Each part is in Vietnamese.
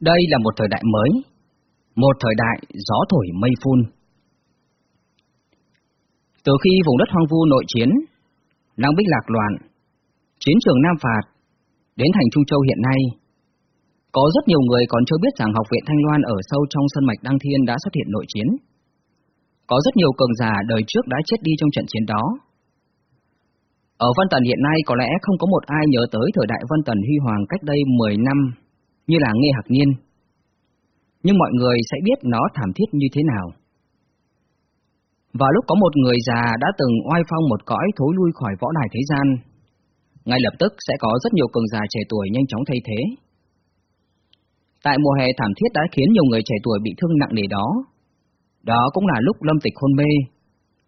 Đây là một thời đại mới, một thời đại gió thổi mây phun. Từ khi vùng đất hoang vu nội chiến, Lăng Bích lạc loạn, chiến trường Nam Phạt, đến thành Trung Châu hiện nay, có rất nhiều người còn chưa biết rằng Học viện Thanh Loan ở sâu trong sân mạch Đăng Thiên đã xuất hiện nội chiến. Có rất nhiều cường giả đời trước đã chết đi trong trận chiến đó. Ở Vân Tần hiện nay có lẽ không có một ai nhớ tới thời đại Vân Tần huy hoàng cách đây 10 năm, như là Nghe Hạc nhiên, Nhưng mọi người sẽ biết nó thảm thiết như thế nào. Và lúc có một người già đã từng oai phong một cõi thối lui khỏi võ đài thế gian, ngay lập tức sẽ có rất nhiều cường già trẻ tuổi nhanh chóng thay thế. Tại mùa hè thảm thiết đã khiến nhiều người trẻ tuổi bị thương nặng nề đó. Đó cũng là lúc lâm tịch hôn mê,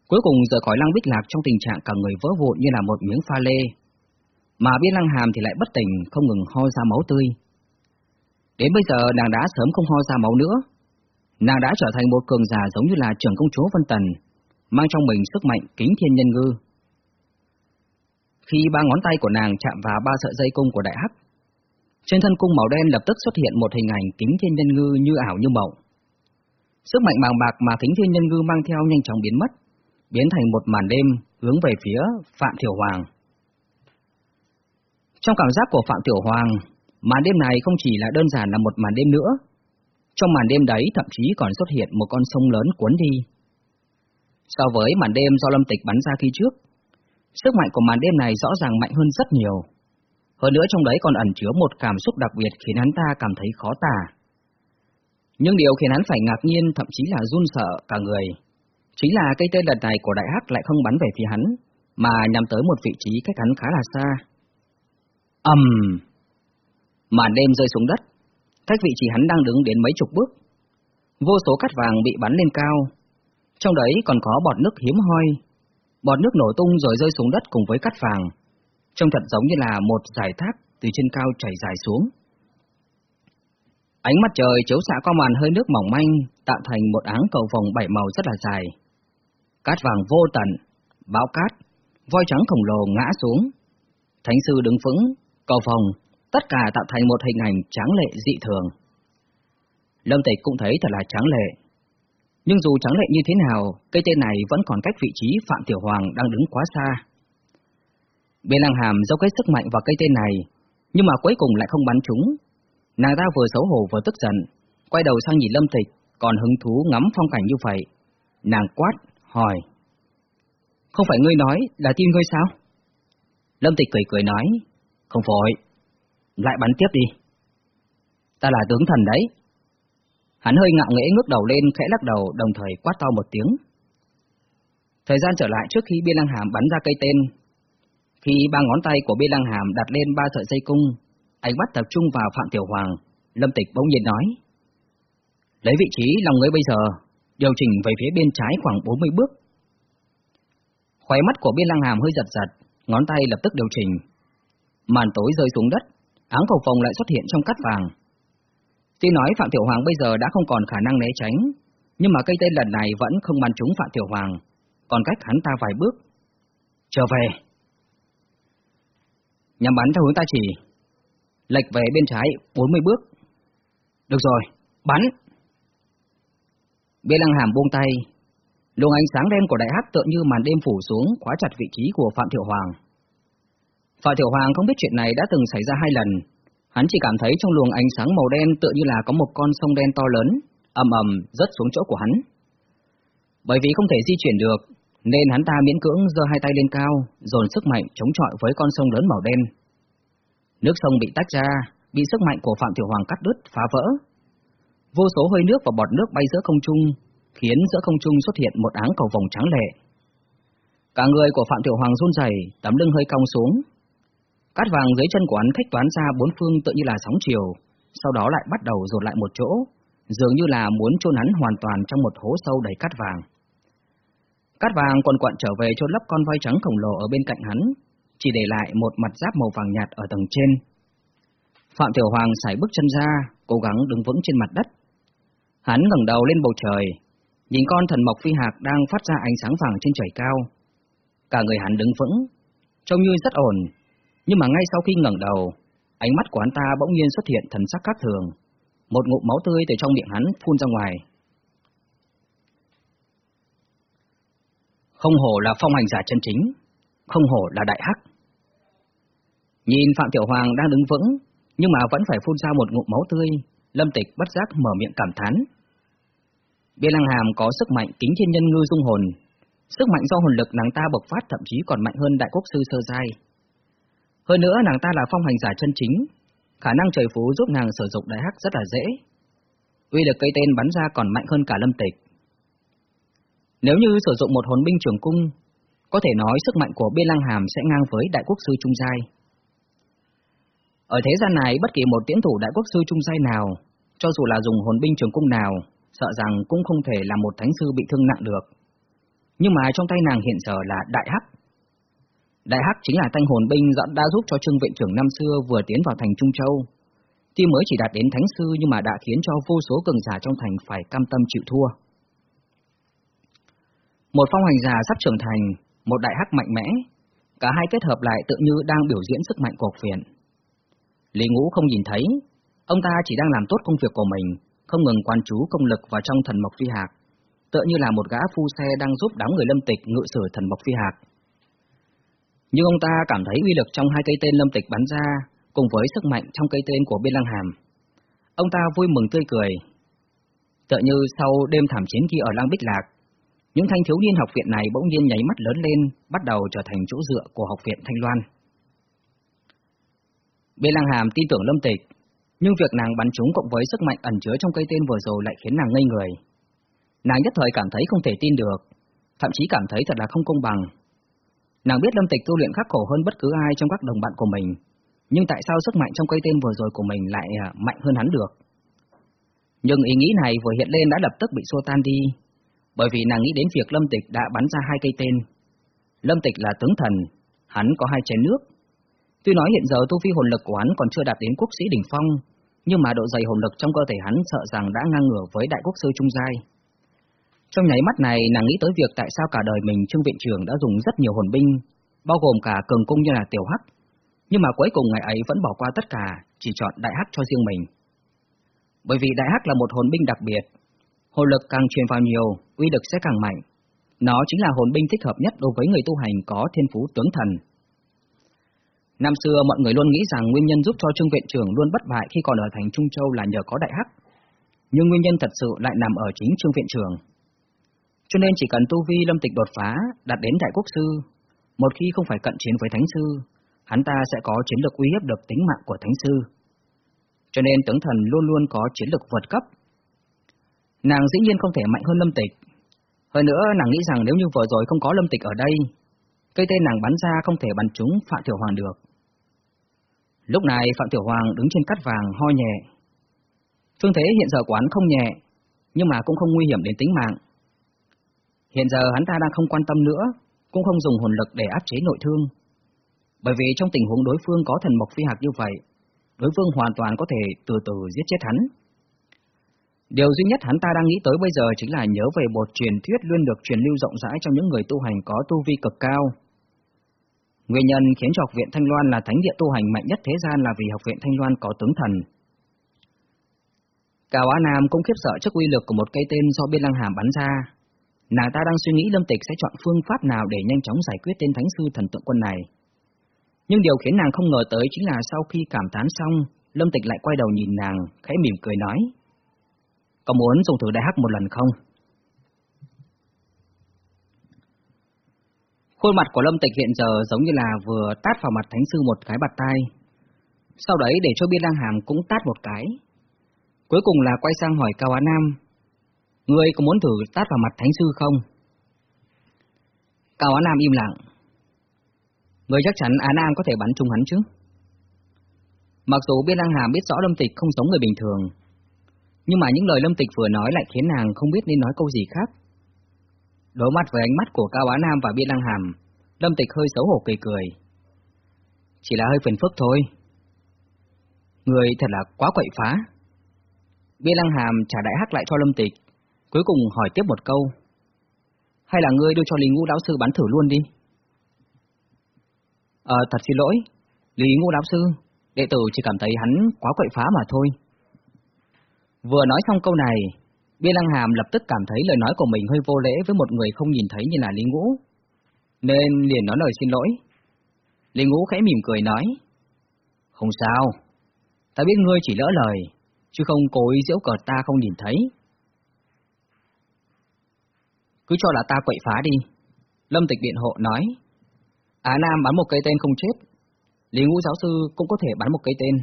cuối cùng rời khỏi lăng bích lạc trong tình trạng cả người vỡ vụn như là một miếng pha lê. Mà biên lăng hàm thì lại bất tỉnh, không ngừng ho ra máu tươi. Đến bây giờ nàng đã sớm không ho ra máu nữa. Nàng đã trở thành một cường giả giống như là trưởng công chúa Vân Tần, mang trong mình sức mạnh kính thiên nhân ngư. Khi ba ngón tay của nàng chạm vào ba sợi dây cung của đại hắc, trên thân cung màu đen lập tức xuất hiện một hình ảnh kính thiên nhân ngư như ảo như mộng. Sức mạnh bàng bạc mà kính thiên nhân ngư mang theo nhanh chóng biến mất, biến thành một màn đêm hướng về phía Phạm Tiểu Hoàng. Trong cảm giác của Phạm Tiểu Hoàng, màn đêm này không chỉ là đơn giản là một màn đêm nữa. Trong màn đêm đấy thậm chí còn xuất hiện một con sông lớn cuốn đi. So với màn đêm do Lâm Tịch bắn ra khi trước, sức mạnh của màn đêm này rõ ràng mạnh hơn rất nhiều. Hơn nữa trong đấy còn ẩn chứa một cảm xúc đặc biệt khiến hắn ta cảm thấy khó tả. Nhưng điều khiến hắn phải ngạc nhiên thậm chí là run sợ cả người, chính là cây tên lần này của đại hắc lại không bắn về phía hắn, mà nhằm tới một vị trí cách hắn khá là xa. ầm, um, màn đêm rơi xuống đất, cách vị trí hắn đang đứng đến mấy chục bước. Vô số cát vàng bị bắn lên cao, trong đấy còn có bọt nước hiếm hoi. Bọt nước nổ tung rồi rơi xuống đất cùng với cát vàng, trông thật giống như là một giải thác từ trên cao chảy dài xuống. Ánh mặt trời chiếu xạ qua màn hơi nước mỏng manh, tạo thành một áng cầu vòng bảy màu rất là dài. Cát vàng vô tận, bão cát, voi trắng khổng lồ ngã xuống. Thánh sư đứng vững, cầu vòng, tất cả tạo thành một hình ảnh tráng lệ dị thường. Lâm Tịch cũng thấy thật là tráng lệ. Nhưng dù tráng lệ như thế nào, cây tên này vẫn còn cách vị trí Phạm Tiểu Hoàng đang đứng quá xa. Bên lăng hàm dốc hết sức mạnh vào cây tên này, nhưng mà cuối cùng lại không bắn trúng. Nàng ta vừa xấu hổ vừa tức giận, quay đầu sang nhìn Lâm Tịch, còn hứng thú ngắm phong cảnh như vậy. Nàng quát, hỏi. Không phải ngươi nói là tin ngươi sao? Lâm Tịch cười cười nói, không phải lại bắn tiếp đi. Ta là tướng thần đấy. Hắn hơi ngạo nghễ ngước đầu lên khẽ lắc đầu đồng thời quát to một tiếng. Thời gian trở lại trước khi Biên Lăng Hàm bắn ra cây tên, khi ba ngón tay của Biên Lăng Hàm đặt lên ba sợi dây cung, ánh mắt tập trung vào Phạm Tiểu Hoàng, Lâm Tịch bỗng nhiên nói. Lấy vị trí lòng người bây giờ, điều chỉnh về phía bên trái khoảng 40 bước. Khóe mắt của Biên Lăng Hàm hơi giật giật, ngón tay lập tức điều chỉnh. Màn tối rơi xuống đất, áng cầu phòng lại xuất hiện trong cắt vàng. Tuy nói Phạm Tiểu Hoàng bây giờ đã không còn khả năng né tránh, nhưng mà cây tên lần này vẫn không bắn trúng Phạm Tiểu Hoàng, còn cách hắn ta vài bước. Trở về! Nhắm bắn theo hướng ta chỉ. Lệch về bên trái 40 bước. Được rồi, bắn! Bê lăng hàm buông tay, luồng ánh sáng đen của đại hắc tựa như màn đêm phủ xuống khóa chặt vị trí của Phạm Thiệu Hoàng. Phạm Tiểu Hoàng không biết chuyện này đã từng xảy ra hai lần, hắn chỉ cảm thấy trong luồng ánh sáng màu đen tựa như là có một con sông đen to lớn, ầm ầm rớt xuống chỗ của hắn. Bởi vì không thể di chuyển được, nên hắn ta miễn cưỡng giơ hai tay lên cao, dồn sức mạnh chống chọi với con sông lớn màu đen. Nước sông bị tách ra, bị sức mạnh của Phạm Tiểu Hoàng cắt đứt, phá vỡ. Vô số hơi nước và bọt nước bay giữa không trung, khiến giữa không trung xuất hiện một áng cầu vòng trắng lệ. Cả người của Phạm Tiểu Hoàng run rẩy, tấm lưng hơi cong xuống. Cát vàng dưới chân của hắn thách toán ra bốn phương tự như là sóng chiều, sau đó lại bắt đầu dồn lại một chỗ, dường như là muốn chôn hắn hoàn toàn trong một hố sâu đầy cát vàng. Cát vàng quần quận trở về chôn lấp con voi trắng khổng lồ ở bên cạnh hắn, chỉ để lại một mặt giáp màu vàng nhạt ở tầng trên. Phạm Tiểu Hoàng sải bước chân ra, cố gắng đứng vững trên mặt đất. Hắn ngẩng đầu lên bầu trời, nhìn con thần mộc phi hạc đang phát ra ánh sáng vàng trên trời cao. Cả người hắn đứng vững, trông như rất ổn, nhưng mà ngay sau khi ngẩng đầu, ánh mắt của hắn ta bỗng nhiên xuất hiện thần sắc khác thường, Một ngụm máu tươi từ trong miệng hắn phun ra ngoài. Không hổ là phong hành giả chân chính, không hổ là đại hắc. Nhìn Phạm Tiểu Hoàng đang đứng vững, nhưng mà vẫn phải phun ra một ngụm máu tươi, Lâm Tịch bất giác mở miệng cảm thán. Biên Lăng Hàm có sức mạnh kính thiên nhân ngư dung hồn, sức mạnh do hồn lực nàng ta bộc phát thậm chí còn mạnh hơn đại quốc sư sơ giai. Hơn nữa nàng ta là phong hành giả chân chính, khả năng trời phú giúp nàng sử dụng đại hắc rất là dễ. Uy lực cây tên bắn ra còn mạnh hơn cả Lâm Tịch. Nếu như sử dụng một hồn binh trường cung, có thể nói sức mạnh của Biên Lăng Hàm sẽ ngang với đại quốc sư trung giai. Ở thế gian này, bất kỳ một tiễn thủ đại quốc sư trung giai nào, cho dù là dùng hồn binh trường cung nào, sợ rằng cũng không thể làm một thánh sư bị thương nặng được. Nhưng mà trong tay nàng hiện giờ là Đại Hắc. Đại Hắc chính là thanh hồn binh đã giúp cho trương viện trưởng năm xưa vừa tiến vào thành Trung Châu. Tuy mới chỉ đạt đến thánh sư nhưng mà đã khiến cho vô số cường giả trong thành phải cam tâm chịu thua. Một phong hành giả sắp trưởng thành, một đại hắc mạnh mẽ, cả hai kết hợp lại tự như đang biểu diễn sức mạnh của phiền. Lý Ngũ không nhìn thấy, ông ta chỉ đang làm tốt công việc của mình, không ngừng quan chú công lực vào trong thần mộc phi hạc, tựa như là một gã phu xe đang giúp đám người lâm tịch ngự sử thần mộc phi hạc. Nhưng ông ta cảm thấy uy lực trong hai cây tên lâm tịch bắn ra, cùng với sức mạnh trong cây tên của biên lăng hàm. Ông ta vui mừng tươi cười. Tựa như sau đêm thảm chiến kia ở Lang Bích Lạc, những thanh thiếu niên học viện này bỗng nhiên nháy mắt lớn lên, bắt đầu trở thành chỗ dựa của học viện Thanh Loan. Biên lăng hàm tin tưởng lâm tịch, nhưng việc nàng bắn trúng cộng với sức mạnh ẩn chứa trong cây tên vừa rồi lại khiến nàng ngây người. Nàng nhất thời cảm thấy không thể tin được, thậm chí cảm thấy thật là không công bằng. Nàng biết Lâm Tịch tu luyện khắc khổ hơn bất cứ ai trong các đồng bạn của mình, nhưng tại sao sức mạnh trong cây tên vừa rồi của mình lại à, mạnh hơn hắn được? Nhưng ý nghĩ này vừa hiện lên đã lập tức bị xua tan đi, bởi vì nàng nghĩ đến việc Lâm Tịch đã bắn ra hai cây tên. Lâm Tịch là tướng thần, hắn có hai chén nước, Tuy nói hiện giờ tu vi hồn lực của hắn còn chưa đạt đến quốc sĩ đỉnh phong, nhưng mà độ dày hồn lực trong cơ thể hắn sợ rằng đã ngang ngửa với đại quốc sư trung giai. Trong nháy mắt này, nàng nghĩ tới việc tại sao cả đời mình Trương Viện trường đã dùng rất nhiều hồn binh, bao gồm cả cường cung như là tiểu hắc, nhưng mà cuối cùng ngày ấy vẫn bỏ qua tất cả, chỉ chọn đại hắc cho riêng mình. Bởi vì đại hắc là một hồn binh đặc biệt, hồn lực càng truyền vào nhiều, uy lực sẽ càng mạnh. Nó chính là hồn binh thích hợp nhất đối với người tu hành có thiên phú tướng thần. Năm xưa mọi người luôn nghĩ rằng nguyên nhân giúp cho Trương Viện Trưởng luôn bất bại khi còn ở thành Trung Châu là nhờ có đại hắc. Nhưng nguyên nhân thật sự lại nằm ở chính Trương Viện Trưởng. Cho nên chỉ cần tu vi lâm tịch đột phá, đạt đến đại quốc sư, một khi không phải cận chiến với thánh sư, hắn ta sẽ có chiến lược uy hiếp được tính mạng của thánh sư. Cho nên tướng thần luôn luôn có chiến lược vượt cấp. Nàng dĩ nhiên không thể mạnh hơn lâm tịch. Hơn nữa nàng nghĩ rằng nếu như vừa rồi không có lâm tịch ở đây, cây tên nàng bắn ra không thể bắn trúng Phạm Tiểu Hoàng được. Lúc này Phạm Tiểu Hoàng đứng trên cát vàng ho nhẹ. Thương thế hiện giờ quán không nhẹ, nhưng mà cũng không nguy hiểm đến tính mạng. Hiện giờ hắn ta đang không quan tâm nữa, cũng không dùng hồn lực để áp chế nội thương. Bởi vì trong tình huống đối phương có thần mộc phi hạt như vậy, đối phương hoàn toàn có thể từ từ giết chết hắn. Điều duy nhất hắn ta đang nghĩ tới bây giờ chính là nhớ về một truyền thuyết luôn được truyền lưu rộng rãi trong những người tu hành có tu vi cực cao, Nguyên nhân khiến cho học viện Thanh Loan là thánh địa tu hành mạnh nhất thế gian là vì học viện Thanh Loan có tướng thần. Cao Á Nam cũng khiếp sợ trước uy lực của một cây tên do Biên Lăng Hàm bắn ra. Nàng ta đang suy nghĩ Lâm Tịch sẽ chọn phương pháp nào để nhanh chóng giải quyết tên thánh sư thần tượng quân này. Nhưng điều khiến nàng không ngờ tới chính là sau khi cảm thán xong, Lâm Tịch lại quay đầu nhìn nàng, khẽ mỉm cười nói. Có muốn dùng thử đại hắc một lần không? Khuôn mặt của Lâm Tịch hiện giờ giống như là vừa tát vào mặt Thánh Sư một cái bạt tay. Sau đấy để cho Biên Lang Hàm cũng tát một cái. Cuối cùng là quay sang hỏi Cao Á Nam. Ngươi có muốn thử tát vào mặt Thánh Sư không? Cao Á Nam im lặng. Ngươi chắc chắn Á Nam có thể bắn trúng hắn chứ? Mặc dù Biên Lang Hàm biết rõ Lâm Tịch không giống người bình thường, nhưng mà những lời Lâm Tịch vừa nói lại khiến nàng không biết nên nói câu gì khác. Đối mặt với ánh mắt của Cao Á Nam và Biên Lăng Hàm, Lâm Tịch hơi xấu hổ cười cười. Chỉ là hơi phiền phức thôi. Người thật là quá quậy phá. Biên Lăng Hàm trả đại hắc lại cho Lâm Tịch, cuối cùng hỏi tiếp một câu. Hay là ngươi đưa cho Lý Ngũ Lão Sư bắn thử luôn đi? Ờ, thật xin lỗi, Lý Ngũ Lão Sư, đệ tử chỉ cảm thấy hắn quá quậy phá mà thôi. Vừa nói xong câu này, Biên Lăng Hàm lập tức cảm thấy lời nói của mình hơi vô lễ với một người không nhìn thấy như là Lý Ngũ, nên liền nói lời xin lỗi. Lý Ngũ khẽ mỉm cười nói, không sao, ta biết ngươi chỉ lỡ lời, chứ không cố ý giễu cợt ta không nhìn thấy. Cứ cho là ta quậy phá đi. Lâm Tịch Biện Hộ nói, Á Nam bắn một cây tên không chết, Lý Ngũ giáo sư cũng có thể bắn một cây tên.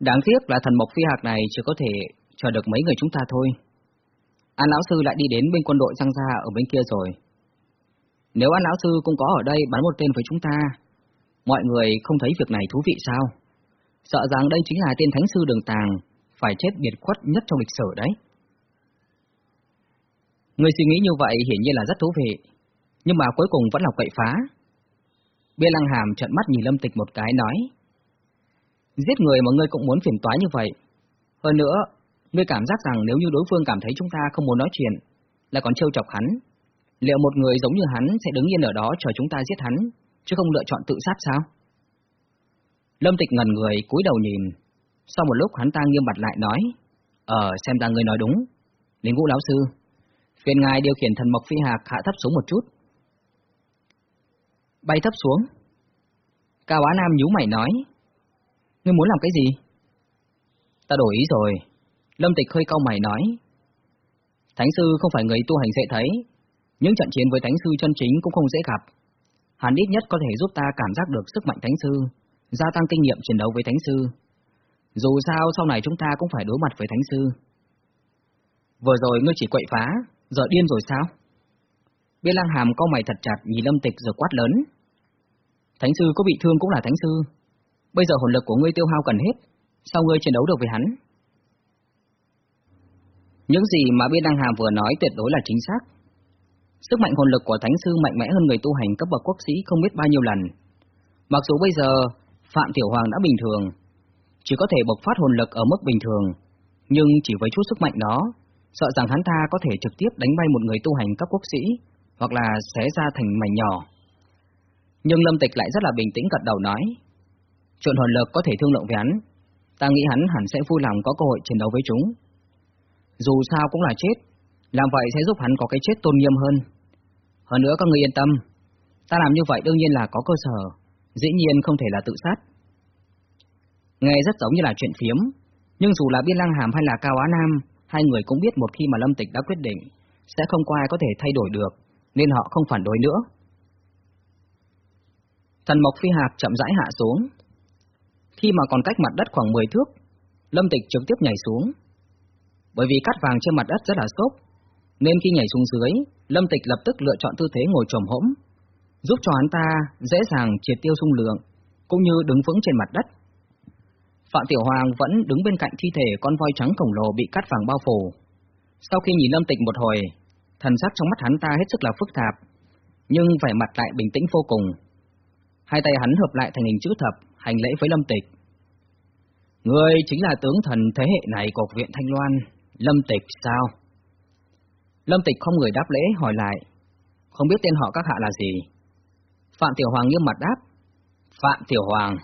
Đáng tiếc là thần mộc phi hạc này chỉ có thể chờ được mấy người chúng ta thôi. An lão sư lại đi đến bên quân đội răng ra ở bên kia rồi. Nếu An lão sư cũng có ở đây bắn một tên với chúng ta, mọi người không thấy việc này thú vị sao? Sợ rằng đây chính là tên thánh sư đường tàng, phải chết biệt khuất nhất trong lịch sử đấy. Người suy nghĩ như vậy hiển nhiên là rất thú vị, nhưng mà cuối cùng vẫn là quậy phá. Bia lăng hàm trợn mắt nhìn lâm tịch một cái nói, Giết người mà ngươi cũng muốn phiền toái như vậy. Hơn nữa, ngươi cảm giác rằng nếu như đối phương cảm thấy chúng ta không muốn nói chuyện, là còn trêu chọc hắn, liệu một người giống như hắn sẽ đứng yên ở đó chờ chúng ta giết hắn, chứ không lựa chọn tự sát sao? Lâm Tịch ngần người cúi đầu nhìn, sau một lúc hắn ta nghiêm mặt lại nói, Ờ, xem ra ngươi nói đúng. Linh Vũ lão sư, phiền ngài điều khiển thần mộc phi hạc hạ thấp xuống một chút. Bay thấp xuống. Cao Á Nam nhíu mày nói, Ngươi muốn làm cái gì? Ta đổi ý rồi. Lâm Tịch hơi cau mày nói. Thánh sư không phải người tu hành dễ thấy, những trận chiến với thánh sư chân chính cũng không dễ gặp. Hắn ít nhất có thể giúp ta cảm giác được sức mạnh thánh sư, gia tăng kinh nghiệm chiến đấu với thánh sư. Dù sao sau này chúng ta cũng phải đối mặt với thánh sư. Vừa rồi ngươi chỉ quậy phá, giờ điên rồi sao? Biên lang hàm cau mày thật chặt nhìn lâm tịch rồi quát lớn. Thánh sư có bị thương cũng là thánh sư, Bây giờ hồn lực của ngươi tiêu hao gần hết, sao ngươi chiến đấu được với hắn? Những gì mà Biên Đăng Hàm vừa nói tuyệt đối là chính xác. Sức mạnh hồn lực của Thánh Sư mạnh mẽ hơn người tu hành cấp bậc quốc sĩ không biết bao nhiêu lần. Mặc dù bây giờ Phạm Tiểu Hoàng đã bình thường, chỉ có thể bộc phát hồn lực ở mức bình thường, nhưng chỉ với chút sức mạnh đó, sợ rằng hắn ta có thể trực tiếp đánh bay một người tu hành cấp quốc sĩ, hoặc là xé ra thành mảnh nhỏ. Nhưng Lâm Tịch lại rất là bình tĩnh gật đầu nói, Chuyện hồn lực có thể thương lượng với hắn, ta nghĩ hắn hẳn sẽ vui lòng có cơ hội chiến đấu với chúng. Dù sao cũng là chết, làm vậy sẽ giúp hắn có cái chết tôn nghiêm hơn. Hơn nữa các người yên tâm, ta làm như vậy đương nhiên là có cơ sở, dĩ nhiên không thể là tự sát. Nghe rất giống như là chuyện phiếm, nhưng dù là Biên Lăng Hàm hay là Cao Á Nam, hai người cũng biết một khi mà Lâm Tịch đã quyết định, sẽ không có ai có thể thay đổi được, nên họ không phản đối nữa. Thần Mộc Phi hạt chậm rãi hạ xuống, khi mà còn cách mặt đất khoảng 10 thước, Lâm Tịch trực tiếp nhảy xuống. Bởi vì cát vàng trên mặt đất rất là xốp, nên khi nhảy xuống dưới, Lâm Tịch lập tức lựa chọn tư thế ngồi trồm hỗn, giúp cho hắn ta dễ dàng triệt tiêu xung lượng, cũng như đứng vững trên mặt đất. Phạm Tiểu Hoàng vẫn đứng bên cạnh thi thể con voi trắng khổng lồ bị cát vàng bao phủ. Sau khi nhìn Lâm Tịch một hồi, thần sắc trong mắt hắn ta hết sức là phức tạp, nhưng vẻ mặt lại bình tĩnh vô cùng. Hai tay hắn hợp lại thành hình chữ thập, hành lễ với Lâm Tịch. Ngươi chính là tướng thần thế hệ này của viện Thanh Loan, Lâm Tịch sao? Lâm Tịch không người đáp lễ hỏi lại, không biết tên họ các hạ là gì? Phạm Tiểu Hoàng nghiêm mặt đáp, Phạm Tiểu Hoàng.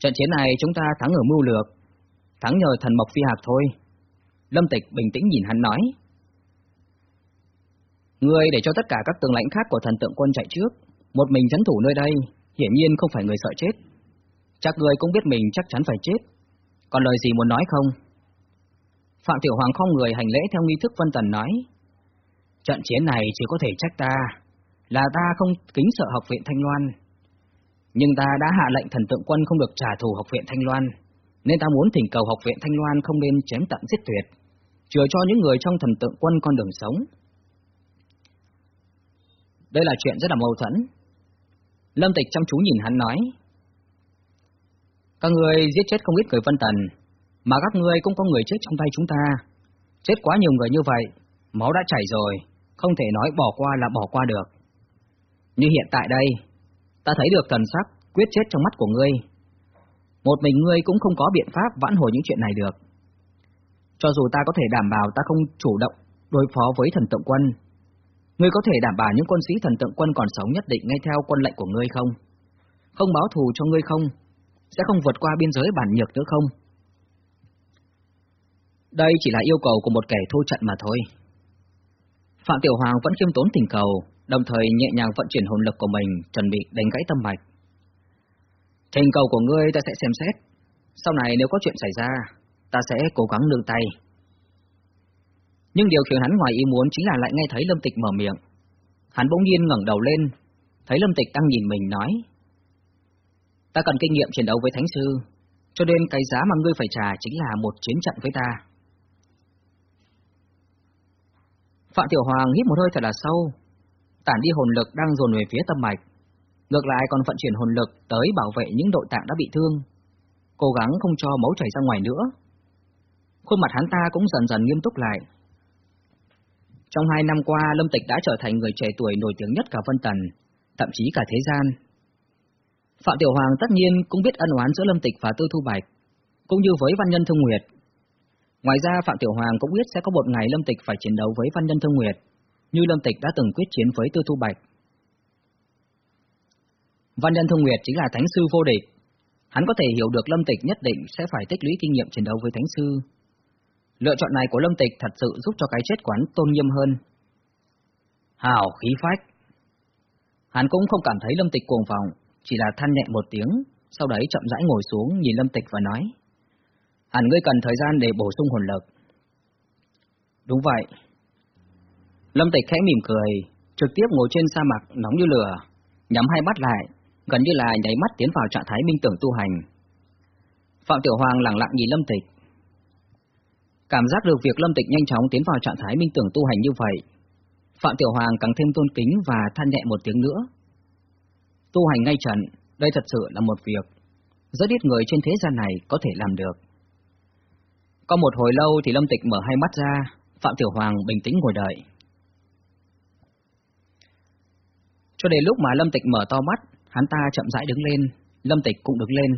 Trận chiến này chúng ta thắng ở mưu lược, thắng nhờ thần Mộc Phi Hạc thôi. Lâm Tịch bình tĩnh nhìn hắn nói. Ngươi để cho tất cả các tướng lãnh khác của thần tượng quân chạy trước, một mình chấn thủ nơi đây, hiển nhiên không phải người sợ chết. Chắc người cũng biết mình chắc chắn phải chết. Còn lời gì muốn nói không? Phạm Tiểu Hoàng không người hành lễ theo nghi thức Vân Tần nói. Trận chiến này chỉ có thể trách ta, là ta không kính sợ học viện Thanh Loan. Nhưng ta đã hạ lệnh thần tượng quân không được trả thù học viện Thanh Loan, nên ta muốn thỉnh cầu học viện Thanh Loan không nên chém tận giết tuyệt, chừa cho những người trong thần tượng quân con đường sống. Đây là chuyện rất là mâu thuẫn, Lâm Tịch chăm chú nhìn hắn nói. Các người giết chết không ít người Vân Tần, mà các ngươi cũng có người chết trong tay chúng ta. Chết quá nhiều người như vậy, máu đã chảy rồi, không thể nói bỏ qua là bỏ qua được. Như hiện tại đây, ta thấy được thần sắc quyết chết trong mắt của ngươi. Một mình ngươi cũng không có biện pháp vãn hồi những chuyện này được. Cho dù ta có thể đảm bảo ta không chủ động đối phó với thần tượng quân, Ngươi có thể đảm bảo những quân sĩ thần tượng quân còn sống nhất định nghe theo quân lệnh của ngươi không? Không báo thù cho ngươi không? Sẽ không vượt qua biên giới bản nhược nữa không? Đây chỉ là yêu cầu của một kẻ thua trận mà thôi. Phạm Tiểu Hoàng vẫn khiêm tốn tình cầu, đồng thời nhẹ nhàng vận chuyển hồn lực của mình, chuẩn bị đánh gãy tâm mạch. Thành cầu của ngươi ta sẽ xem xét. Sau này nếu có chuyện xảy ra, ta sẽ cố gắng nương tay. Nhưng điều khiến hắn ngoài ý muốn chính là lại nghe thấy Lâm Tịch mở miệng. Hắn bỗng nhiên ngẩng đầu lên, thấy Lâm Tịch đang nhìn mình nói. Ta cần kinh nghiệm chiến đấu với Thánh Sư, cho nên cái giá mà ngươi phải trả chính là một chiến trận với ta. Phạm Tiểu Hoàng hít một hơi thật là sâu, tản đi hồn lực đang dồn về phía tâm mạch, ngược lại còn vận chuyển hồn lực tới bảo vệ những nội tạng đã bị thương, cố gắng không cho máu chảy ra ngoài nữa. Khuôn mặt hắn ta cũng dần dần nghiêm túc lại. Trong hai năm qua, Lâm Tịch đã trở thành người trẻ tuổi nổi tiếng nhất cả Vân Tần, thậm chí cả thế gian. Phạm Tiểu Hoàng tất nhiên cũng biết ân oán giữa Lâm Tịch và Tư Thu Bạch, cũng như với Văn Nhân Thương Nguyệt. Ngoài ra Phạm Tiểu Hoàng cũng biết sẽ có một ngày Lâm Tịch phải chiến đấu với Văn Nhân Thương Nguyệt, như Lâm Tịch đã từng quyết chiến với Tư Thu Bạch. Văn Nhân Thông Nguyệt chính là thánh sư vô địch. Hắn có thể hiểu được Lâm Tịch nhất định sẽ phải tích lũy kinh nghiệm chiến đấu với thánh sư. Lựa chọn này của Lâm Tịch thật sự giúp cho cái chết quán tôn nghiêm hơn. Hào khí phách. Hắn cũng không cảm thấy Lâm Tịch cuồng vọng, chỉ là than nhẹ một tiếng, sau đấy chậm rãi ngồi xuống nhìn Lâm Tịch và nói. Hẳn ngươi cần thời gian để bổ sung hồn lực. Đúng vậy. Lâm Tịch khẽ mỉm cười, trực tiếp ngồi trên sa mạc nóng như lửa, nhắm hai mắt lại, gần như là nháy mắt tiến vào trạng thái minh tưởng tu hành. Phạm Tiểu Hoàng lặng lặng nhìn Lâm Tịch. Cảm giác được việc Lâm Tịch nhanh chóng tiến vào trạng thái minh tưởng tu hành như vậy, Phạm Tiểu Hoàng càng thêm tôn kính và than nhẹ một tiếng nữa. Tu hành ngay trận, đây thật sự là một việc rất ít người trên thế gian này có thể làm được. Có một hồi lâu thì Lâm Tịch mở hai mắt ra, Phạm Tiểu Hoàng bình tĩnh ngồi đợi. Cho đến lúc mà Lâm Tịch mở to mắt, hắn ta chậm rãi đứng lên, Lâm Tịch cũng đứng lên.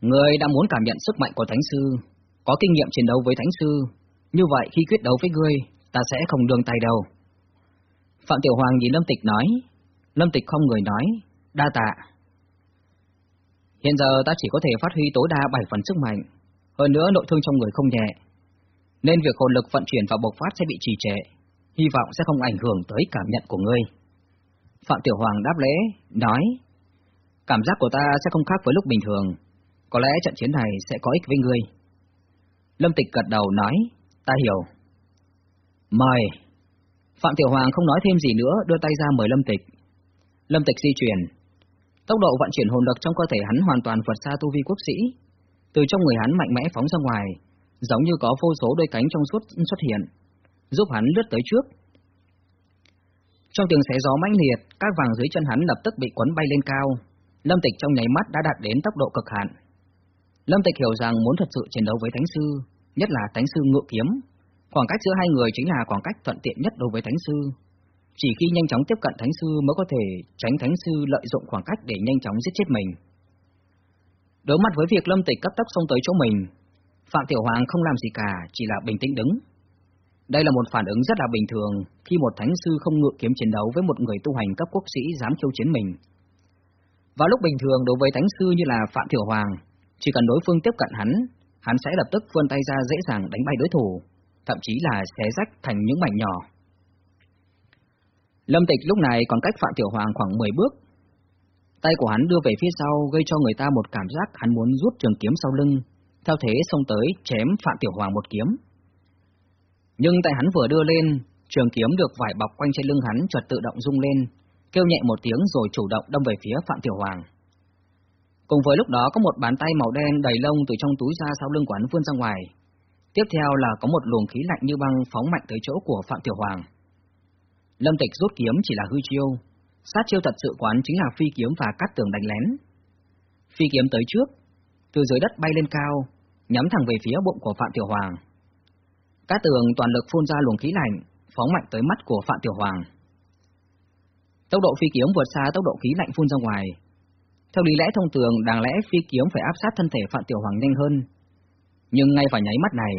Người đã muốn cảm nhận sức mạnh của Thánh Sư, có kinh nghiệm chiến đấu với Thánh Sư, như vậy khi quyết đấu với ngươi, ta sẽ không đường tay đâu. Phạm Tiểu Hoàng nhìn Lâm Tịch nói, Lâm Tịch không người nói, đa tạ. Hiện giờ ta chỉ có thể phát huy tối đa 7 phần sức mạnh, hơn nữa nội thương trong người không nhẹ, nên việc hồn lực vận chuyển và bộc phát sẽ bị trì trệ, hy vọng sẽ không ảnh hưởng tới cảm nhận của ngươi. Phạm Tiểu Hoàng đáp lễ, nói, cảm giác của ta sẽ không khác với lúc bình thường, có lẽ trận chiến này sẽ có ích với ngươi. Lâm Tịch gật đầu nói, ta hiểu. Mời. Phạm Tiểu Hoàng không nói thêm gì nữa, đưa tay ra mời Lâm Tịch. Lâm Tịch di chuyển. Tốc độ vận chuyển hồn lực trong cơ thể hắn hoàn toàn vượt xa tu vi quốc sĩ. Từ trong người hắn mạnh mẽ phóng ra ngoài, giống như có vô số đôi cánh trong suốt xuất hiện, giúp hắn lướt tới trước. Trong tiếng xé gió mãnh liệt, các vàng dưới chân hắn lập tức bị quấn bay lên cao. Lâm Tịch trong nháy mắt đã đạt đến tốc độ cực hạn. Lâm Tịch hiểu rằng muốn thật sự chiến đấu với Thánh Sư, nhất là Thánh Sư ngự kiếm, khoảng cách giữa hai người chính là khoảng cách thuận tiện nhất đối với Thánh Sư. Chỉ khi nhanh chóng tiếp cận Thánh Sư mới có thể tránh Thánh Sư lợi dụng khoảng cách để nhanh chóng giết chết mình. Đối mặt với việc Lâm Tịch cấp tốc xông tới chỗ mình, Phạm Tiểu Hoàng không làm gì cả, chỉ là bình tĩnh đứng. Đây là một phản ứng rất là bình thường khi một thánh sư không ngự kiếm chiến đấu với một người tu hành cấp quốc sĩ dám khiêu chiến mình. Vào lúc bình thường đối với thánh sư như là Phạm Tiểu Hoàng, chỉ cần đối phương tiếp cận hắn, hắn sẽ lập tức vươn tay ra dễ dàng đánh bay đối thủ, thậm chí là xé rách thành những mảnh nhỏ. Lâm Tịch lúc này còn cách Phạm Tiểu Hoàng khoảng 10 bước. Tay của hắn đưa về phía sau gây cho người ta một cảm giác hắn muốn rút trường kiếm sau lưng, theo thế xông tới chém Phạm Tiểu Hoàng một kiếm. Nhưng tay hắn vừa đưa lên, trường kiếm được vải bọc quanh trên lưng hắn chợt tự động rung lên, kêu nhẹ một tiếng rồi chủ động đâm về phía Phạm Tiểu Hoàng. Cùng với lúc đó có một bàn tay màu đen đầy lông từ trong túi ra sau lưng của hắn vươn ra ngoài. Tiếp theo là có một luồng khí lạnh như băng phóng mạnh tới chỗ của Phạm Tiểu Hoàng. Lâm Tịch rút kiếm chỉ là hư chiêu, sát chiêu thật sự quán chính là phi kiếm và cắt tường đánh lén. Phi kiếm tới trước, từ dưới đất bay lên cao, nhắm thẳng về phía bụng của Phạm Tiểu Hoàng. Cát tường toàn lực phun ra luồng khí lạnh, phóng mạnh tới mắt của Phạm Tiểu Hoàng. Tốc độ phi kiếm vượt xa tốc độ khí lạnh phun ra ngoài. Theo lý lẽ thông thường, đáng lẽ phi kiếm phải áp sát thân thể Phạm Tiểu Hoàng nhanh hơn. Nhưng ngay vào nháy mắt này,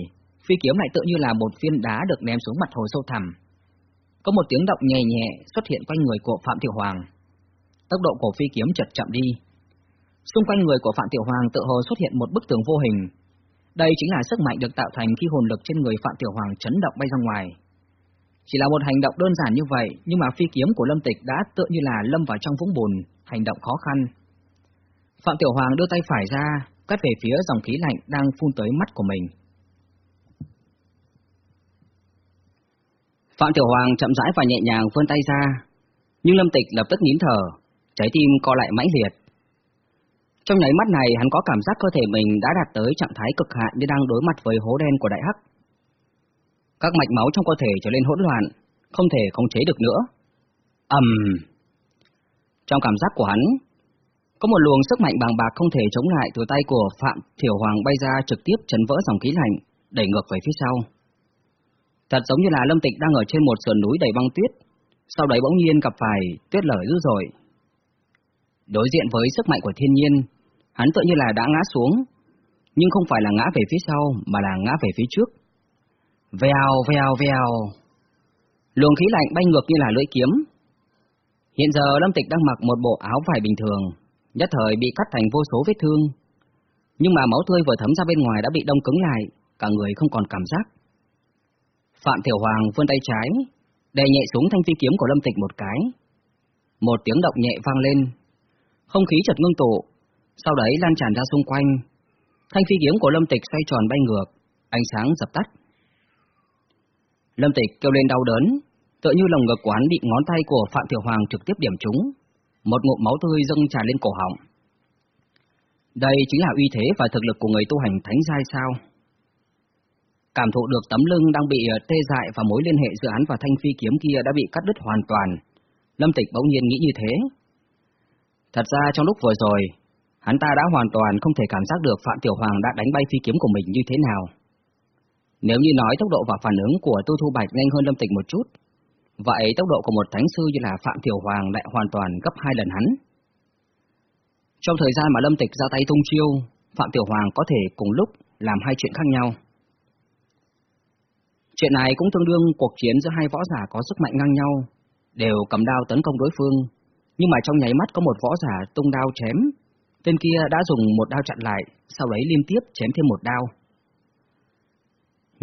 phi kiếm lại tự như là một viên đá được ném xuống mặt hồ sâu thẳm. Có một tiếng động nhẹ nhẹ xuất hiện quanh người của Phạm Tiểu Hoàng. Tốc độ của phi kiếm chật chậm đi. Xung quanh người của Phạm Tiểu Hoàng tự hồ xuất hiện một bức tường vô hình, đây chính là sức mạnh được tạo thành khi hồn lực trên người Phạm Tiểu Hoàng chấn động bay ra ngoài. Chỉ là một hành động đơn giản như vậy, nhưng mà phi kiếm của Lâm Tịch đã tựa như là lâm vào trong vũng bùn, hành động khó khăn. Phạm Tiểu Hoàng đưa tay phải ra, cắt về phía dòng khí lạnh đang phun tới mắt của mình. Phạm Tiểu Hoàng chậm rãi và nhẹ nhàng vươn tay ra, nhưng Lâm Tịch lập tức nín thở, trái tim co lại mãnh liệt. Trong nháy mắt này hắn có cảm giác cơ thể mình đã đạt tới trạng thái cực hạn như đang đối mặt với hố đen của đại hắc. Các mạch máu trong cơ thể trở nên hỗn loạn, không thể khống chế được nữa. ầm. Um. Trong cảm giác của hắn, có một luồng sức mạnh bằng bạc không thể chống lại từ tay của Phạm Thiểu Hoàng bay ra trực tiếp chấn vỡ dòng khí lạnh, đẩy ngược về phía sau. Thật giống như là Lâm Tịch đang ở trên một sườn núi đầy băng tuyết, sau đấy bỗng nhiên gặp phải tuyết lở dữ dội. Đối diện với sức mạnh của thiên nhiên, hắn tự như là đã ngã xuống, nhưng không phải là ngã về phía sau mà là ngã về phía trước. Vèo, vèo, vèo. Luồng khí lạnh bay ngược như là lưỡi kiếm. Hiện giờ Lâm Tịch đang mặc một bộ áo vải bình thường, nhất thời bị cắt thành vô số vết thương. Nhưng mà máu tươi vừa thấm ra bên ngoài đã bị đông cứng lại, cả người không còn cảm giác. Phạm Tiểu Hoàng vươn tay trái, đè nhẹ xuống thanh phi kiếm của Lâm Tịch một cái. Một tiếng động nhẹ vang lên, không khí chợt ngưng tụ, sau đấy lan tràn ra xung quanh. Thanh phi kiếm của Lâm Tịch xoay tròn bay ngược, ánh sáng dập tắt. Lâm Tịch kêu lên đau đớn, tựa như lồng ngực của hắn bị ngón tay của Phạm Tiểu Hoàng trực tiếp điểm trúng, một ngụm máu tươi dâng tràn lên cổ họng. Đây chính là uy thế và thực lực của người tu hành thánh giai sao? Cảm thụ được tấm lưng đang bị ờ, tê dại và mối liên hệ giữa hắn và thanh phi kiếm kia đã bị cắt đứt hoàn toàn. Lâm Tịch bỗng nhiên nghĩ như thế. Thật ra trong lúc vừa rồi, hắn ta đã hoàn toàn không thể cảm giác được Phạm Tiểu Hoàng đã đánh bay phi kiếm của mình như thế nào. Nếu như nói tốc độ và phản ứng của Tô Thu Bạch nhanh hơn Lâm Tịch một chút, vậy tốc độ của một thánh sư như là Phạm Tiểu Hoàng lại hoàn toàn gấp hai lần hắn. Trong thời gian mà Lâm Tịch ra tay tung chiêu, Phạm Tiểu Hoàng có thể cùng lúc làm hai chuyện khác nhau. Chuyện này cũng tương đương cuộc chiến giữa hai võ giả có sức mạnh ngang nhau, đều cầm đao tấn công đối phương, nhưng mà trong nháy mắt có một võ giả tung đao chém, tên kia đã dùng một đao chặn lại, sau đấy liên tiếp chém thêm một đao.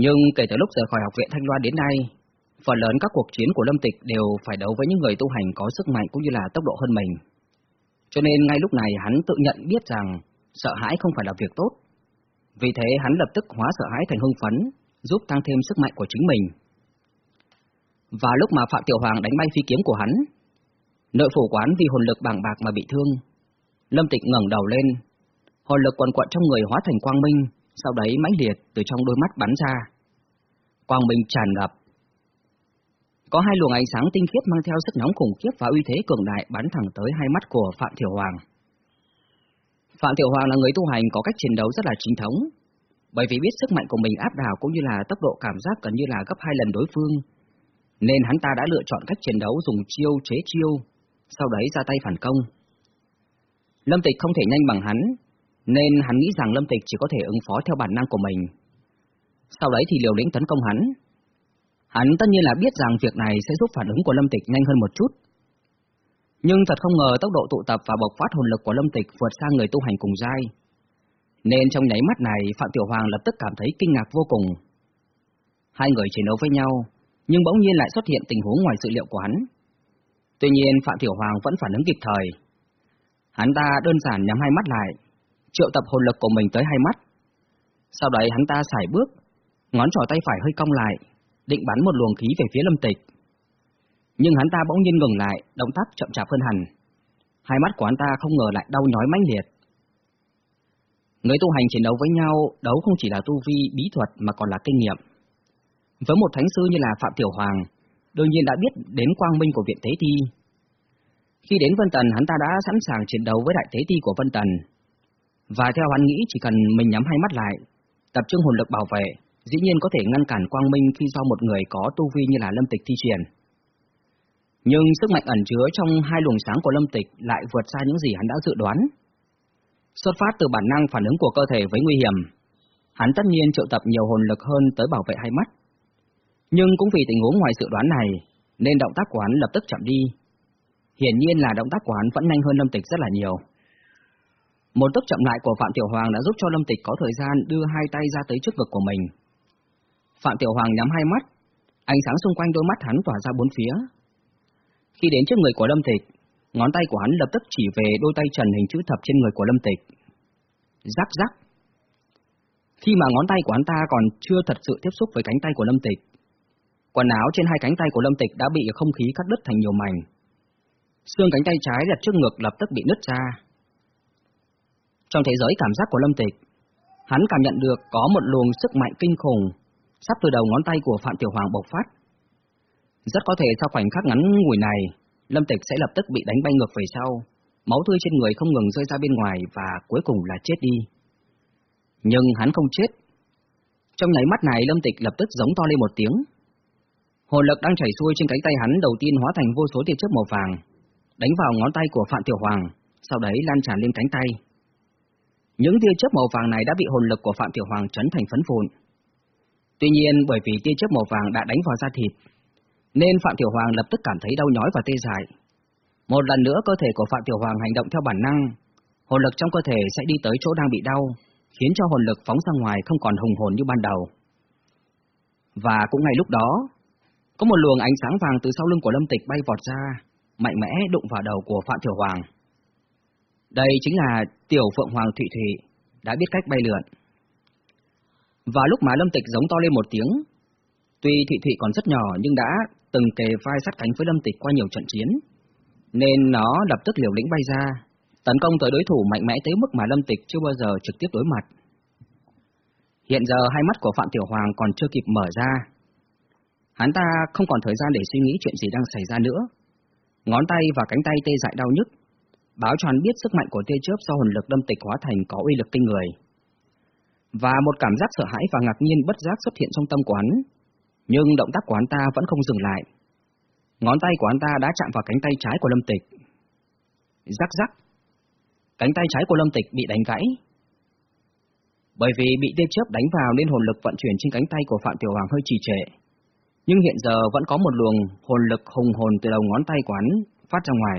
Nhưng kể từ lúc rời khỏi học viện Thanh Loan đến nay, phần lớn các cuộc chiến của Lâm Tịch đều phải đấu với những người tu hành có sức mạnh cũng như là tốc độ hơn mình. Cho nên ngay lúc này hắn tự nhận biết rằng sợ hãi không phải là việc tốt. Vì thế hắn lập tức hóa sợ hãi thành hưng phấn, giúp tăng thêm sức mạnh của chính mình. Và lúc mà Phạm Tiểu Hoàng đánh bay phi kiếm của hắn, nội phủ quán vì hồn lực bàng bạc mà bị thương, Lâm Tịch ngẩng đầu lên, hồn lực quần quận trong người hóa thành quang minh, sau đấy mãnh liệt từ trong đôi mắt bắn ra. Quang minh tràn ngập. Có hai luồng ánh sáng tinh khiết mang theo sức nóng khủng khiếp và uy thế cường đại bắn thẳng tới hai mắt của Phạm Tiểu Hoàng. Phạm Tiểu Hoàng là người tu hành có cách chiến đấu rất là chính thống, bởi vì biết sức mạnh của mình áp đảo cũng như là tốc độ cảm giác gần như là gấp hai lần đối phương, nên hắn ta đã lựa chọn cách chiến đấu dùng chiêu chế chiêu, sau đấy ra tay phản công. Lâm Tịch không thể nhanh bằng hắn, nên hắn nghĩ rằng Lâm Tịch chỉ có thể ứng phó theo bản năng của mình. Sau đấy thì liều lĩnh tấn công hắn. Hắn tất nhiên là biết rằng việc này sẽ giúp phản ứng của Lâm Tịch nhanh hơn một chút. Nhưng thật không ngờ tốc độ tụ tập và bộc phát hồn lực của Lâm Tịch vượt sang người tu hành cùng giai. Nên trong nháy mắt này, Phạm Tiểu Hoàng lập tức cảm thấy kinh ngạc vô cùng. Hai người chiến đấu với nhau, nhưng bỗng nhiên lại xuất hiện tình huống ngoài dự liệu của hắn. Tuy nhiên Phạm Tiểu Hoàng vẫn phản ứng kịp thời. Hắn ta đơn giản nhắm hai mắt lại, triệu tập hồn lực của mình tới hai mắt. Sau đấy hắn ta xài bước, ngón trỏ tay phải hơi cong lại, định bắn một luồng khí về phía lâm tịch. Nhưng hắn ta bỗng nhiên ngừng lại, động tác chậm chạp hơn hẳn. Hai mắt của hắn ta không ngờ lại đau nhói mãnh liệt. Người tu hành chiến đấu với nhau, đấu không chỉ là tu vi, bí thuật mà còn là kinh nghiệm. Với một thánh sư như là Phạm Tiểu Hoàng, đương nhiên đã biết đến quang minh của viện Tế Ti. Khi đến Vân Tần, hắn ta đã sẵn sàng chiến đấu với đại Tế Ti của Vân Tần. Và theo hắn nghĩ chỉ cần mình nhắm hai mắt lại, tập trung hồn lực bảo vệ, dĩ nhiên có thể ngăn cản quang minh khi do một người có tu vi như là Lâm Tịch thi triển. Nhưng sức mạnh ẩn chứa trong hai luồng sáng của Lâm Tịch lại vượt xa những gì hắn đã dự đoán. Xuất phát từ bản năng phản ứng của cơ thể với nguy hiểm, hắn tất nhiên triệu tập nhiều hồn lực hơn tới bảo vệ hai mắt. Nhưng cũng vì tình huống ngoài dự đoán này, nên động tác của hắn lập tức chậm đi. Hiển nhiên là động tác của hắn vẫn nhanh hơn Lâm Tịch rất là nhiều. Một tốc chậm lại của Phạm Tiểu Hoàng đã giúp cho Lâm Tịch có thời gian đưa hai tay ra tới trước ngực của mình. Phạm Tiểu Hoàng nhắm hai mắt, ánh sáng xung quanh đôi mắt hắn tỏa ra bốn phía. Khi đến trước người của Lâm Tịch, ngón tay của hắn lập tức chỉ về đôi tay trần hình chữ thập trên người của Lâm Tịch. Rắc rắc. Khi mà ngón tay của hắn ta còn chưa thật sự tiếp xúc với cánh tay của Lâm Tịch, quần áo trên hai cánh tay của Lâm Tịch đã bị không khí cắt đứt thành nhiều mảnh. Xương cánh tay trái đặt trước ngực lập tức bị nứt ra. Trong thế giới cảm giác của Lâm Tịch, hắn cảm nhận được có một luồng sức mạnh kinh khủng sắp từ đầu ngón tay của Phạm Tiểu Hoàng bộc phát. Rất có thể sau khoảnh khắc ngắn ngủi này, Lâm Tịch sẽ lập tức bị đánh bay ngược về sau, máu tươi trên người không ngừng rơi ra bên ngoài và cuối cùng là chết đi. Nhưng hắn không chết. Trong nháy mắt này Lâm Tịch lập tức giống to lên một tiếng. Hồn lực đang chảy xuôi trên cánh tay hắn đầu tiên hóa thành vô số tia chớp màu vàng, đánh vào ngón tay của Phạm Tiểu Hoàng, sau đấy lan tràn lên cánh tay. Những tia chớp màu vàng này đã bị hồn lực của Phạm Tiểu Hoàng chấn thành phấn vụn. Tuy nhiên bởi vì tia chớp màu vàng đã đánh vào da thịt, nên Phạm Tiểu Hoàng lập tức cảm thấy đau nhói và tê dại. Một lần nữa cơ thể của Phạm Tiểu Hoàng hành động theo bản năng, hồn lực trong cơ thể sẽ đi tới chỗ đang bị đau, khiến cho hồn lực phóng ra ngoài không còn hùng hồn như ban đầu. Và cũng ngay lúc đó, có một luồng ánh sáng vàng từ sau lưng của Lâm Tịch bay vọt ra, mạnh mẽ đụng vào đầu của Phạm Tiểu Hoàng. Đây chính là Tiểu Phượng Hoàng Thụy Thụy, đã biết cách bay lượn. Và lúc mà Lâm Tịch giống to lên một tiếng, tuy Thụy Thụy còn rất nhỏ nhưng đã từng kề vai sát cánh với Lâm Tịch qua nhiều trận chiến, nên nó lập tức liều lĩnh bay ra, tấn công tới đối thủ mạnh mẽ tới mức mà Lâm Tịch chưa bao giờ trực tiếp đối mặt. Hiện giờ hai mắt của Phạm Tiểu Hoàng còn chưa kịp mở ra. Hắn ta không còn thời gian để suy nghĩ chuyện gì đang xảy ra nữa. Ngón tay và cánh tay tê dại đau nhức, báo cho hắn biết sức mạnh của tia chớp do hồn lực Lâm Tịch hóa thành có uy lực kinh người. Và một cảm giác sợ hãi và ngạc nhiên bất giác xuất hiện trong tâm của hắn, nhưng động tác của hắn ta vẫn không dừng lại. Ngón tay của hắn ta đã chạm vào cánh tay trái của Lâm Tịch. Rắc rắc. Cánh tay trái của Lâm Tịch bị đánh gãy. Bởi vì bị tia chớp đánh vào nên hồn lực vận chuyển trên cánh tay của Phạm Tiểu Hoàng hơi trì trệ. Nhưng hiện giờ vẫn có một luồng hồn lực hùng hồn từ đầu ngón tay của hắn phát ra ngoài.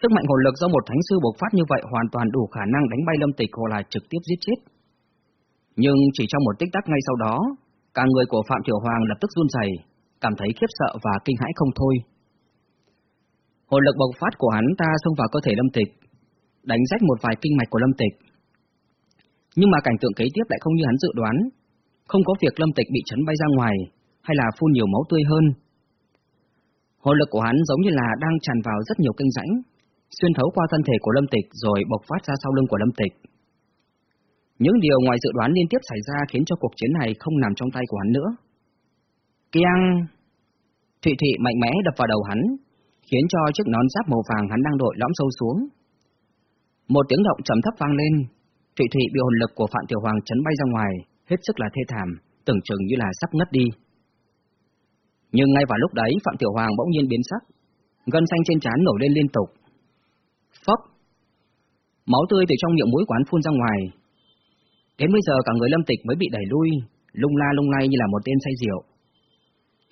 Sức mạnh hồn lực do một thánh sư bộc phát như vậy hoàn toàn đủ khả năng đánh bay Lâm Tịch hoặc là trực tiếp giết chết. Nhưng chỉ trong một tích tắc ngay sau đó, cả người của Phạm Tiểu Hoàng lập tức run rẩy, cảm thấy khiếp sợ và kinh hãi không thôi. Hồn lực bộc phát của hắn ta xông vào cơ thể Lâm Tịch, đánh rách một vài kinh mạch của Lâm Tịch. Nhưng mà cảnh tượng kế tiếp lại không như hắn dự đoán, không có việc Lâm Tịch bị chấn bay ra ngoài, hay là phun nhiều máu tươi hơn. Hồn lực của hắn giống như là đang tràn vào rất nhiều kênh rãnh, xuyên thấu qua thân thể của Lâm Tịch rồi bộc phát ra sau lưng của Lâm Tịch. Những điều ngoài dự đoán liên tiếp xảy ra khiến cho cuộc chiến này không nằm trong tay của hắn nữa. Kiang! Thụy Thụy mạnh mẽ đập vào đầu hắn, khiến cho chiếc nón giáp màu vàng hắn đang đội lõm sâu xuống. Một tiếng động trầm thấp vang lên, Thụy Thụy bị hồn lực của Phạm Tiểu Hoàng chấn bay ra ngoài, hết sức là thê thảm, tưởng chừng như là sắp ngất đi. Nhưng ngay vào lúc đấy Phạm Tiểu Hoàng bỗng nhiên biến sắc, gân xanh trên trán nổi lên liên tục. Phốc! Máu tươi từ trong miệng mũi quán phun ra ngoài. Đến bây giờ cả người lâm tịch mới bị đẩy lui, lung la lung lay như là một tên say rượu.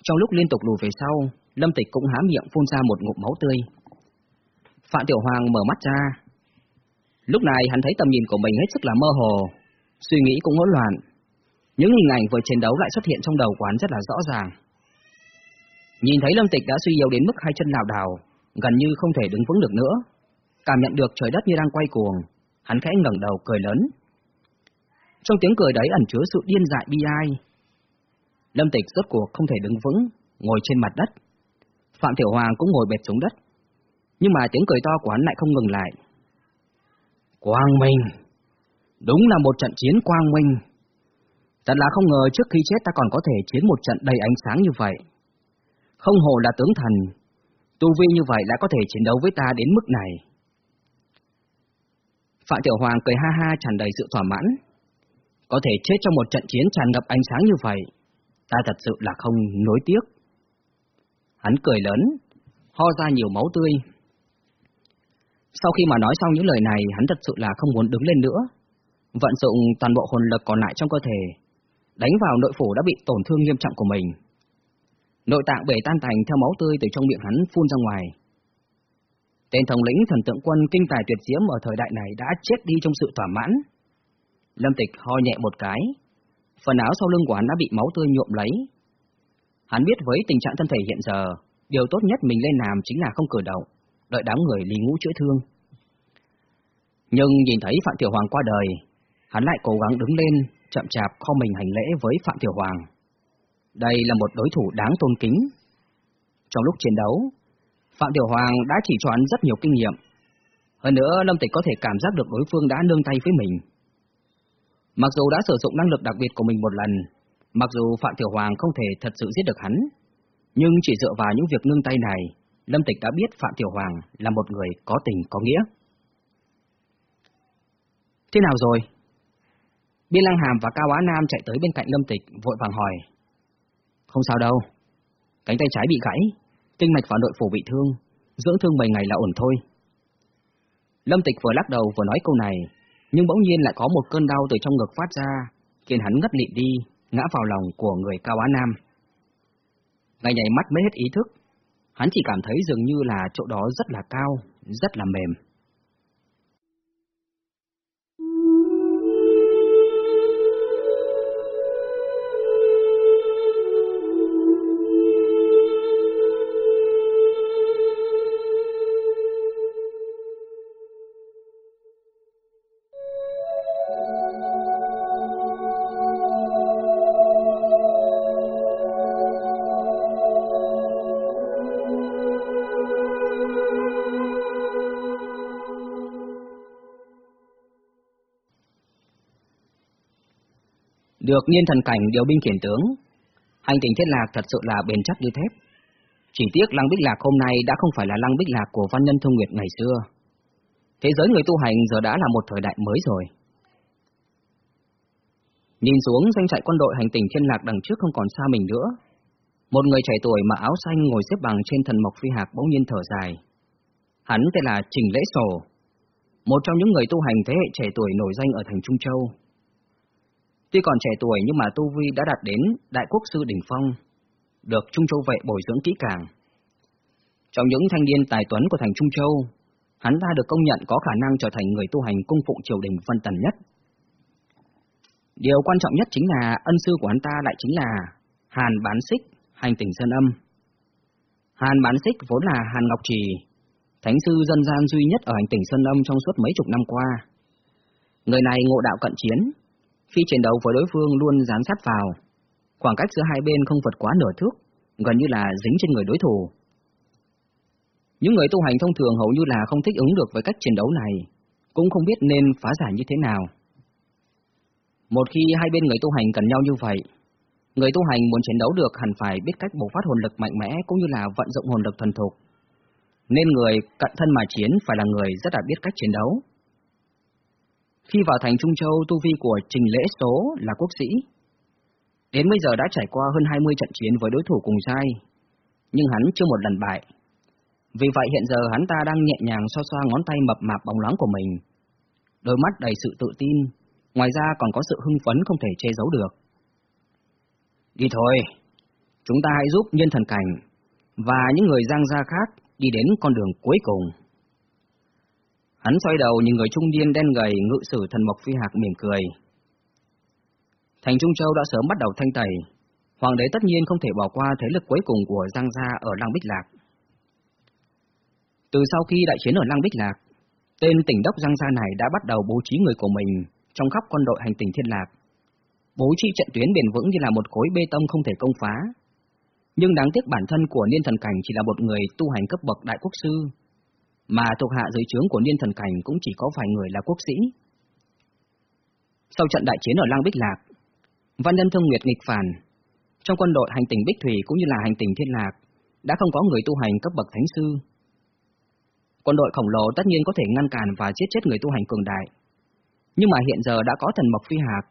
Trong lúc liên tục lùi về sau, lâm tịch cũng há miệng phun ra một ngụm máu tươi. Phạm Tiểu Hoàng mở mắt ra. Lúc này hắn thấy tầm nhìn của mình hết sức là mơ hồ, suy nghĩ cũng hỗn loạn. Những hình ảnh vừa chiến đấu lại xuất hiện trong đầu quán rất là rõ ràng. Nhìn thấy Lâm Tịch đã suy yếu đến mức hai chân lảo đảo, gần như không thể đứng vững được nữa. Cảm nhận được trời đất như đang quay cuồng, hắn khẽ ngẩng đầu cười lớn. Trong tiếng cười đấy ẩn chứa sự điên dại bi ai. Lâm Tịch rốt cuộc không thể đứng vững, ngồi trên mặt đất. Phạm Tiểu Hoàng cũng ngồi bệt xuống đất. Nhưng mà tiếng cười to của hắn lại không ngừng lại. Quang Minh! Đúng là một trận chiến quang minh. Thật là không ngờ trước khi chết ta còn có thể chiến một trận đầy ánh sáng như vậy. Không hồ là tướng thần, tu vi như vậy lại có thể chiến đấu với ta đến mức này. Phạm Tiểu Hoàng cười ha ha tràn đầy sự thỏa mãn. Có thể chết trong một trận chiến tràn ngập ánh sáng như vậy, ta thật sự là không nối tiếc. Hắn cười lớn, ho ra nhiều máu tươi. Sau khi mà nói xong những lời này, hắn thật sự là không muốn đứng lên nữa. Vận dụng toàn bộ hồn lực còn lại trong cơ thể, đánh vào nội phủ đã bị tổn thương nghiêm trọng của mình. Nội tạng bể tan thành theo máu tươi từ trong miệng hắn phun ra ngoài. Tên thống lĩnh thần tượng quân kinh tài tuyệt diễm ở thời đại này đã chết đi trong sự thỏa mãn. Lâm Tịch ho nhẹ một cái, phần áo sau lưng của hắn đã bị máu tươi nhuộm lấy. Hắn biết với tình trạng thân thể hiện giờ, điều tốt nhất mình lên làm chính là không cử động, đợi đám người lý ngũ chữa thương. Nhưng nhìn thấy Phạm Tiểu Hoàng qua đời, hắn lại cố gắng đứng lên, chậm chạp kho mình hành lễ với Phạm Tiểu Hoàng. Đây là một đối thủ đáng tôn kính. Trong lúc chiến đấu, Phạm Tiểu Hoàng đã chỉ cho hắn rất nhiều kinh nghiệm. Hơn nữa, Lâm Tịch có thể cảm giác được đối phương đã nương tay với mình. Mặc dù đã sử dụng năng lực đặc biệt của mình một lần, mặc dù Phạm Tiểu Hoàng không thể thật sự giết được hắn, nhưng chỉ dựa vào những việc nương tay này, Lâm Tịch đã biết Phạm Tiểu Hoàng là một người có tình có nghĩa. Thế nào rồi? Biên Lăng Hàm và Cao Á Nam chạy tới bên cạnh Lâm Tịch, vội vàng hỏi. Không sao đâu. Cánh tay trái bị gãy, kinh mạch và nội phủ bị thương, dưỡng thương 7 ngày là ổn thôi. Lâm Tịch vừa lắc đầu vừa nói câu này, nhưng bỗng nhiên lại có một cơn đau từ trong ngực phát ra, khiến hắn ngất lịm đi, ngã vào lòng của người Cao Á Nam. Ngay nhảy mắt mới hết ý thức, hắn chỉ cảm thấy dường như là chỗ đó rất là cao, rất là mềm. Được nhiên thần cảnh điều binh khiển tướng, hành trình thiết lạc thật sự là bền chắc như thép. Chỉ tiếc lăng bích lạc hôm nay đã không phải là lăng bích lạc của văn nhân thông nguyệt ngày xưa. Thế giới người tu hành giờ đã là một thời đại mới rồi. Nhìn xuống danh trại quân đội hành tình thiên lạc đằng trước không còn xa mình nữa. Một người trẻ tuổi mà áo xanh ngồi xếp bằng trên thần mộc phi hạc bỗng nhiên thở dài. Hắn tên là Trình Lễ Sổ, một trong những người tu hành thế hệ trẻ tuổi nổi danh ở thành Trung Châu. Tuy còn trẻ tuổi nhưng mà Tu Vi đã đạt đến Đại Quốc Sư Đỉnh Phong, được Trung Châu Vệ bồi dưỡng kỹ càng. Trong những thanh niên tài tuấn của thành Trung Châu, hắn ta được công nhận có khả năng trở thành người tu hành cung phụng triều đình phân tần nhất. Điều quan trọng nhất chính là ân sư của hắn ta lại chính là Hàn Bán Xích, hành tỉnh Sơn Âm. Hàn Bán Xích vốn là Hàn Ngọc Trì, thánh sư dân gian duy nhất ở hành tỉnh Sơn Âm trong suốt mấy chục năm qua. Người này ngộ đạo cận chiến, khi chiến đấu với đối phương luôn dán sát vào, khoảng cách giữa hai bên không vượt quá nửa thước, gần như là dính trên người đối thủ. Những người tu hành thông thường hầu như là không thích ứng được với cách chiến đấu này, cũng không biết nên phá giải như thế nào. Một khi hai bên người tu hành cần nhau như vậy, người tu hành muốn chiến đấu được hẳn phải biết cách bộc phát hồn lực mạnh mẽ cũng như là vận dụng hồn lực thần thục. Nên người cận thân mà chiến phải là người rất là biết cách chiến đấu. Khi vào thành Trung Châu, tu vi của Trình Lễ Số là quốc sĩ. Đến bây giờ đã trải qua hơn 20 trận chiến với đối thủ cùng giai, nhưng hắn chưa một lần bại. Vì vậy hiện giờ hắn ta đang nhẹ nhàng xoa xoa ngón tay mập mạp bóng loáng của mình. Đôi mắt đầy sự tự tin, ngoài ra còn có sự hưng phấn không thể che giấu được. Đi thôi, chúng ta hãy giúp nhân thần cảnh và những người giang gia khác đi đến con đường cuối cùng. Hắn xoay đầu nhìn người trung niên đen gầy ngự sử thần mộc phi hạc mỉm cười. Thành Trung Châu đã sớm bắt đầu thanh tẩy, hoàng đế tất nhiên không thể bỏ qua thế lực cuối cùng của Giang Gia ở Lăng Bích Lạc. Từ sau khi đại chiến ở Lăng Bích Lạc, tên tỉnh đốc Giang Gia này đã bắt đầu bố trí người của mình trong khắp quân đội hành tỉnh Thiên Lạc. Bố trí trận tuyến bền vững như là một khối bê tông không thể công phá. Nhưng đáng tiếc bản thân của Niên Thần Cảnh chỉ là một người tu hành cấp bậc đại quốc sư, mà thuộc hạ dưới trướng của Niên Thần Cảnh cũng chỉ có vài người là quốc sĩ. Sau trận đại chiến ở Lang Bích Lạc, Văn Nhân Thương Nguyệt nghịch phản, trong quân đội hành tỉnh Bích Thủy cũng như là hành tỉnh Thiên Lạc, đã không có người tu hành cấp bậc thánh sư. Quân đội khổng lồ tất nhiên có thể ngăn cản và giết chết người tu hành cường đại. Nhưng mà hiện giờ đã có thần mộc phi hạc,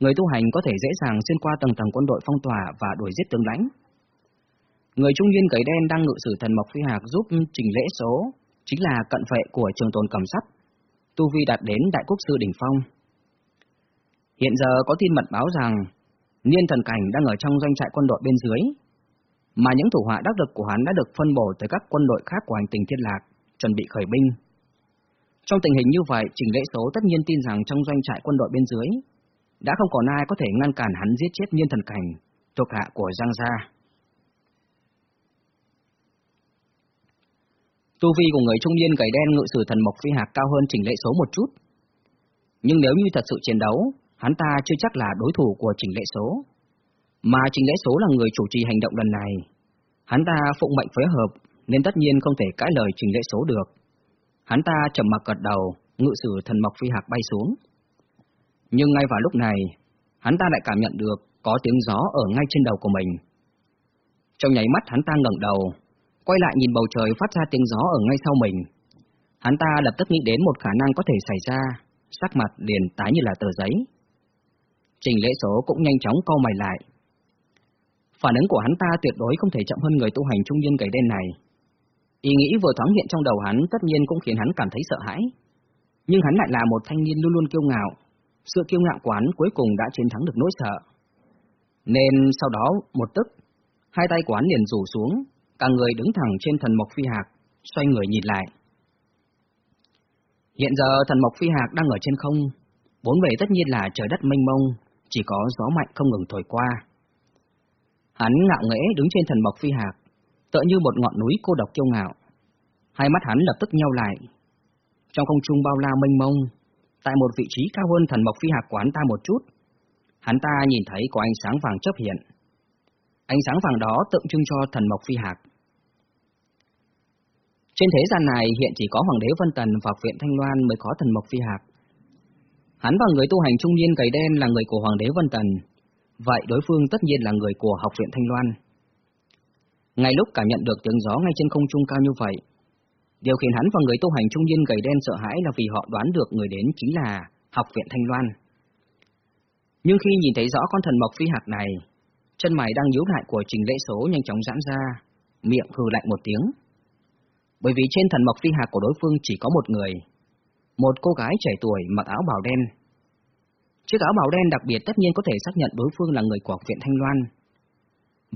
người tu hành có thể dễ dàng xuyên qua tầng tầng quân đội phong tỏa và đuổi giết tướng lãnh. Người trung niên gầy đen đang ngự sử thần mộc phi hạc giúp trình lễ số chính là cận vệ của trường tồn cầm sắt, tu vi đạt đến đại quốc sư đỉnh phong. Hiện giờ có tin mật báo rằng Niên thần cảnh đang ở trong doanh trại quân đội bên dưới, mà những thủ hạ đắc lực của hắn đã được phân bổ tới các quân đội khác của hành tinh thiên lạc chuẩn bị khởi binh. Trong tình hình như vậy, Trình Lễ Số tất nhiên tin rằng trong doanh trại quân đội bên dưới, đã không còn ai có thể ngăn cản hắn giết chết niên Thần Cảnh, thuộc hạ của Giang Gia. Tu vi của người trung niên gầy đen ngự sử thần Mộc Phi Hạc cao hơn Trình lệ Số một chút. Nhưng nếu như thật sự chiến đấu, hắn ta chưa chắc là đối thủ của Trình lệ Số. Mà Trình lệ Số là người chủ trì hành động lần này. Hắn ta phụng mệnh phối hợp, nên tất nhiên không thể cãi lời Trình lệ Số được. Hắn ta trầm mặc gật đầu, ngự sử thần Mộc Phi Hạc bay xuống. Nhưng ngay vào lúc này, hắn ta lại cảm nhận được có tiếng gió ở ngay trên đầu của mình. Trong nháy mắt hắn ta ngẩng đầu, quay lại nhìn bầu trời phát ra tiếng gió ở ngay sau mình. Hắn ta lập tức nghĩ đến một khả năng có thể xảy ra, sắc mặt liền tái như là tờ giấy. Trình lễ số cũng nhanh chóng câu mày lại. Phản ứng của hắn ta tuyệt đối không thể chậm hơn người tu hành trung niên gầy đen này. Ý nghĩ vừa thoáng hiện trong đầu hắn tất nhiên cũng khiến hắn cảm thấy sợ hãi. Nhưng hắn lại là một thanh niên luôn luôn kiêu ngạo, sự kiêu ngạo của hắn cuối cùng đã chiến thắng được nỗi sợ. Nên sau đó một tức, hai tay của hắn liền rủ xuống, cả người đứng thẳng trên thần mộc phi hạc, xoay người nhìn lại. Hiện giờ thần mộc phi hạc đang ở trên không, bốn bề tất nhiên là trời đất mênh mông, chỉ có gió mạnh không ngừng thổi qua. Hắn ngạo nghễ đứng trên thần mộc phi hạc, tựa như một ngọn núi cô độc kiêu ngạo. Hai mắt hắn lập tức nheo lại. Trong không trung bao la mênh mông, tại một vị trí cao hơn thần mộc phi hạc quán ta một chút, hắn ta nhìn thấy có ánh sáng vàng chớp hiện. Ánh sáng vàng đó tượng trưng cho thần mộc phi hạc. Trên thế gian này hiện chỉ có Hoàng đế Vân Tần và Viện Thanh Loan mới có thần mộc phi hạc. Hắn và người tu hành trung niên gầy đen là người của Hoàng đế Vân Tần, vậy đối phương tất nhiên là người của Học viện Thanh Loan. Ngay lúc cảm nhận được tiếng gió ngay trên không trung cao như vậy, điều khiến hắn và người tu hành trung niên gầy đen sợ hãi là vì họ đoán được người đến chính là Học viện Thanh Loan. Nhưng khi nhìn thấy rõ con thần mộc phi hạt này, chân mày đang nhíu lại của Trình Lễ Số nhanh chóng giãn ra, miệng hừ lạnh một tiếng. Bởi vì trên thần mộc phi hạt của đối phương chỉ có một người, một cô gái trẻ tuổi mặc áo bào đen. Chiếc áo bào đen đặc biệt tất nhiên có thể xác nhận đối phương là người của học viện Thanh Loan.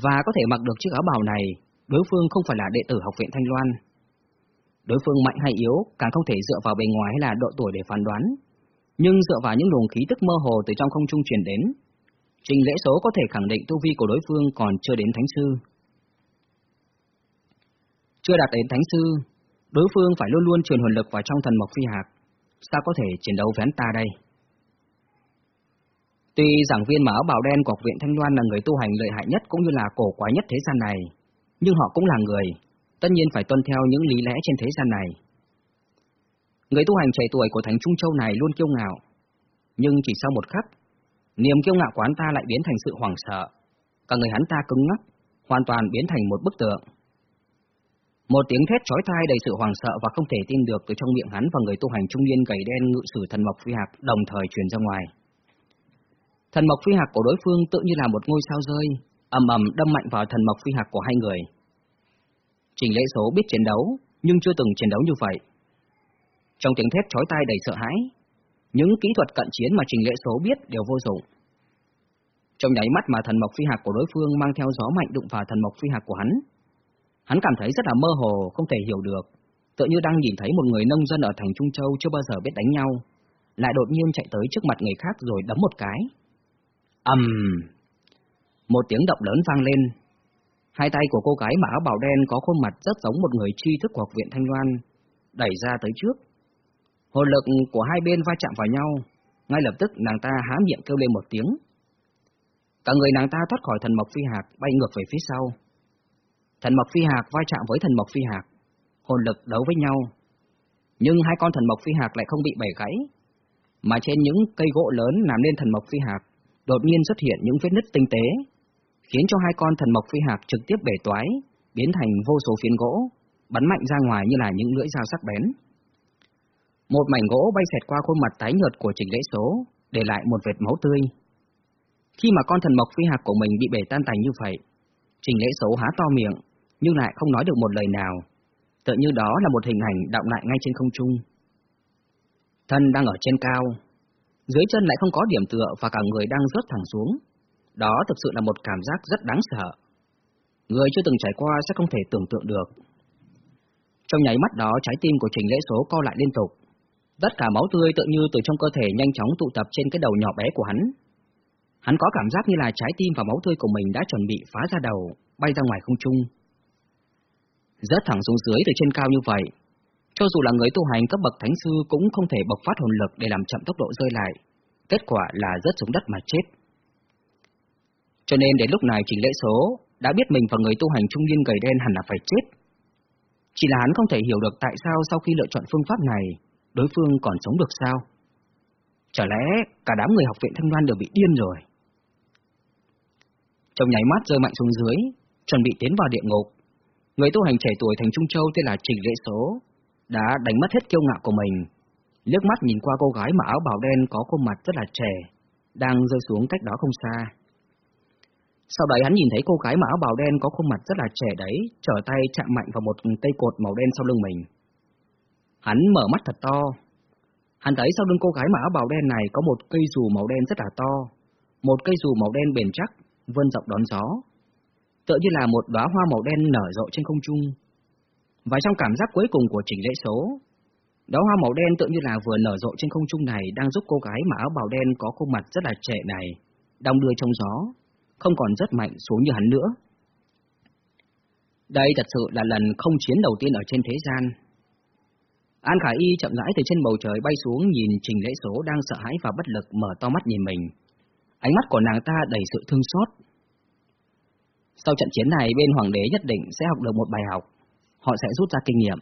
Và có thể mặc được chiếc áo bào này, đối phương không phải là đệ tử học viện Thanh Loan. Đối phương mạnh hay yếu càng không thể dựa vào bề ngoài hay là độ tuổi để phán đoán, nhưng dựa vào những luồng khí tức mơ hồ từ trong không trung truyền đến, Trình lễ số có thể khẳng định tu vi của đối phương còn chưa đến thánh sư. Chưa đạt đến thánh sư, đối phương phải luôn luôn truyền hồn lực vào trong thần mộc phi hạc, sao có thể chiến đấu với hắn ta đây? Tuy giảng viên mà áo bào đen của học viện Thanh Loan là người tu hành lợi hại nhất cũng như là cổ quái nhất thế gian này, nhưng họ cũng là người, tất nhiên phải tuân theo những lý lẽ trên thế gian này. Người tu hành trẻ tuổi của Thánh Trung Châu này luôn kiêu ngạo, nhưng chỉ sau một khắc, niềm kiêu ngạo của hắn ta lại biến thành sự hoảng sợ, cả người hắn ta cứng ngắc, hoàn toàn biến thành một bức tượng. Một tiếng thét chói tai đầy sự hoảng sợ và không thể tin được từ trong miệng hắn và người tu hành trung niên gầy đen ngự sử thần mộc phi hạc đồng thời truyền ra ngoài. Thần mộc phi hạc của đối phương tự như là một ngôi sao rơi, ầm ầm đâm mạnh vào thần mộc phi hạc của hai người. Trình lễ số biết chiến đấu, nhưng chưa từng chiến đấu như vậy. Trong tiếng thét chói tai đầy sợ hãi, những kỹ thuật cận chiến mà trình lễ số biết đều vô dụng. Trong nháy mắt mà thần mộc phi hạc của đối phương mang theo gió mạnh đụng vào thần mộc phi hạc của hắn, hắn cảm thấy rất là mơ hồ, không thể hiểu được, tựa như đang nhìn thấy một người nông dân ở thành Trung Châu chưa bao giờ biết đánh nhau, lại đột nhiên chạy tới trước mặt người khác rồi đấm một cái. ầm, um, một tiếng động lớn vang lên. Hai tay của cô gái mặc áo bào đen có khuôn mặt rất giống một người tri thức của học viện Thanh Loan, đẩy ra tới trước, Hồn lực của hai bên va chạm vào nhau, ngay lập tức nàng ta há miệng kêu lên một tiếng. Cả người nàng ta thoát khỏi thần mộc phi hạt bay ngược về phía sau. Thần mộc phi hạc va chạm với thần mộc phi hạc, hồn lực đấu với nhau. Nhưng hai con thần mộc phi hạc lại không bị bẻ gãy, mà trên những cây gỗ lớn làm nên thần mộc phi hạc, đột nhiên xuất hiện những vết nứt tinh tế, khiến cho hai con thần mộc phi hạc trực tiếp bể toái, biến thành vô số phiến gỗ, bắn mạnh ra ngoài như là những lưỡi dao sắc bén. Một mảnh gỗ bay xẹt qua khuôn mặt tái nhợt của Trình Lễ Số, để lại một vệt máu tươi. Khi mà con thần mộc phi hạc của mình bị bể tan tành như vậy, Trình Lễ Số há to miệng, nhưng lại không nói được một lời nào, Tự như đó là một hình ảnh đọng lại ngay trên không trung. Thân đang ở trên cao, dưới chân lại không có điểm tựa và cả người đang rớt thẳng xuống. Đó thực sự là một cảm giác rất đáng sợ. Người chưa từng trải qua sẽ không thể tưởng tượng được. Trong nháy mắt đó, trái tim của Trình Lễ Số co lại liên tục. Tất cả máu tươi tự như từ trong cơ thể nhanh chóng tụ tập trên cái đầu nhỏ bé của hắn. Hắn có cảm giác như là trái tim và máu tươi của mình đã chuẩn bị phá ra đầu, bay ra ngoài không trung. Rớt thẳng xuống dưới từ trên cao như vậy, cho dù là người tu hành cấp bậc thánh sư cũng không thể bộc phát hồn lực để làm chậm tốc độ rơi lại, kết quả là rớt xuống đất mà chết. Cho nên đến lúc này Trình Lễ Số đã biết mình và người tu hành trung niên gầy đen hẳn là phải chết. Chỉ là hắn không thể hiểu được tại sao sau khi lựa chọn phương pháp này, đối phương còn sống được sao? Chả lẽ cả đám người học viện Thanh Loan đều bị điên rồi? Trong nháy mắt rơi mạnh xuống dưới, chuẩn bị tiến vào địa ngục. Người tu hành trẻ tuổi thành Trung Châu tên là Trình Lễ Số, đã đánh mất hết kiêu ngạo của mình. Liếc mắt nhìn qua cô gái mà áo bào đen có khuôn mặt rất là trẻ, đang rơi xuống cách đó không xa. Sau đấy hắn nhìn thấy cô gái mà áo bào đen có khuôn mặt rất là trẻ đấy, trở tay chạm mạnh vào một cây cột màu đen sau lưng mình. Hắn mở mắt thật to. Hắn thấy sau lưng cô gái mà áo bào đen này có một cây dù màu đen rất là to, một cây dù màu đen bền chắc, vươn rộng đón gió. Tựa như là một đóa hoa màu đen nở rộ trên không trung. Và trong cảm giác cuối cùng của trình lễ số, đóa hoa màu đen tựa như là vừa nở rộ trên không trung này đang giúp cô gái mà áo bào đen có khuôn mặt rất là trẻ này, đong đưa trong gió, không còn rất mạnh xuống như hắn nữa. Đây thật sự là lần không chiến đầu tiên ở trên thế gian. An Khải Y chậm rãi từ trên bầu trời bay xuống nhìn Trình Lễ Số đang sợ hãi và bất lực mở to mắt nhìn mình. Ánh mắt của nàng ta đầy sự thương xót. Sau trận chiến này bên Hoàng đế nhất định sẽ học được một bài học, họ sẽ rút ra kinh nghiệm.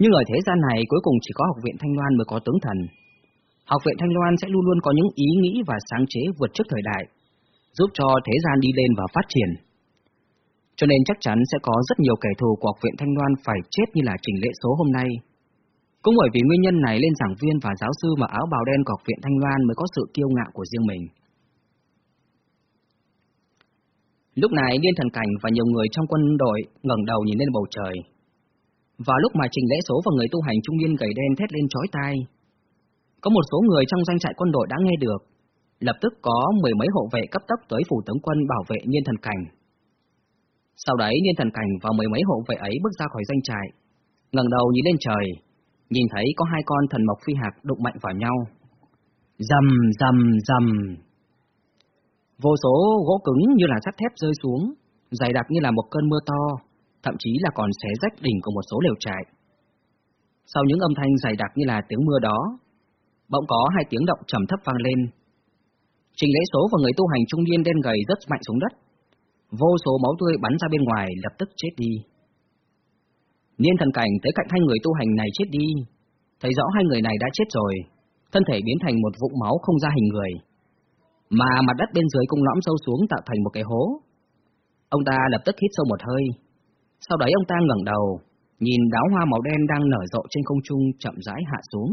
Nhưng ở thế gian này cuối cùng chỉ có học viện Thanh Loan mới có tướng thần. Học viện Thanh Loan sẽ luôn luôn có những ý nghĩ và sáng chế vượt trước thời đại, giúp cho thế gian đi lên và phát triển. Cho nên chắc chắn sẽ có rất nhiều kẻ thù của học viện Thanh Loan phải chết như là trình lễ số hôm nay. Cũng bởi vì nguyên nhân này lên giảng viên và giáo sư mặc áo bào đen của học viện Thanh Loan mới có sự kiêu ngạo của riêng mình. Lúc này Liên Thần Cảnh và nhiều người trong quân đội ngẩng đầu nhìn lên bầu trời. và lúc mà Trình Lễ Số và người tu hành trung niên gầy đen thét lên chói tai, có một số người trong doanh trại quân đội đã nghe được, lập tức có mười mấy hộ vệ cấp tốc tới phủ tướng quân bảo vệ Niên Thần Cảnh. Sau đấy Niên Thần Cảnh và mười mấy hộ vệ ấy bước ra khỏi doanh trại, ngẩng đầu nhìn lên trời, nhìn thấy có hai con thần mộc phi hạc đụng mạnh vào nhau. Dầm dầm dầm. Vô số gỗ cứng như là sắt thép rơi xuống, dày đặc như là một cơn mưa to, thậm chí là còn xé rách đỉnh của một số lều trại. Sau những âm thanh dày đặc như là tiếng mưa đó, bỗng có hai tiếng động trầm thấp vang lên, Trình lễ số và người tu hành trung niên đen gầy rất mạnh xuống đất. Vô số máu tươi bắn ra bên ngoài lập tức chết đi. Niên thần cảnh tới cạnh hai người tu hành này chết đi, thấy rõ hai người này đã chết rồi, thân thể biến thành một vũng máu không ra hình người. Mà mặt đất bên dưới cũng lõm sâu xuống tạo thành một cái hố. Ông ta lập tức hít sâu một hơi. Sau đấy ông ta ngẩng đầu, nhìn đáo hoa màu đen đang nở rộ trên không trung chậm rãi hạ xuống.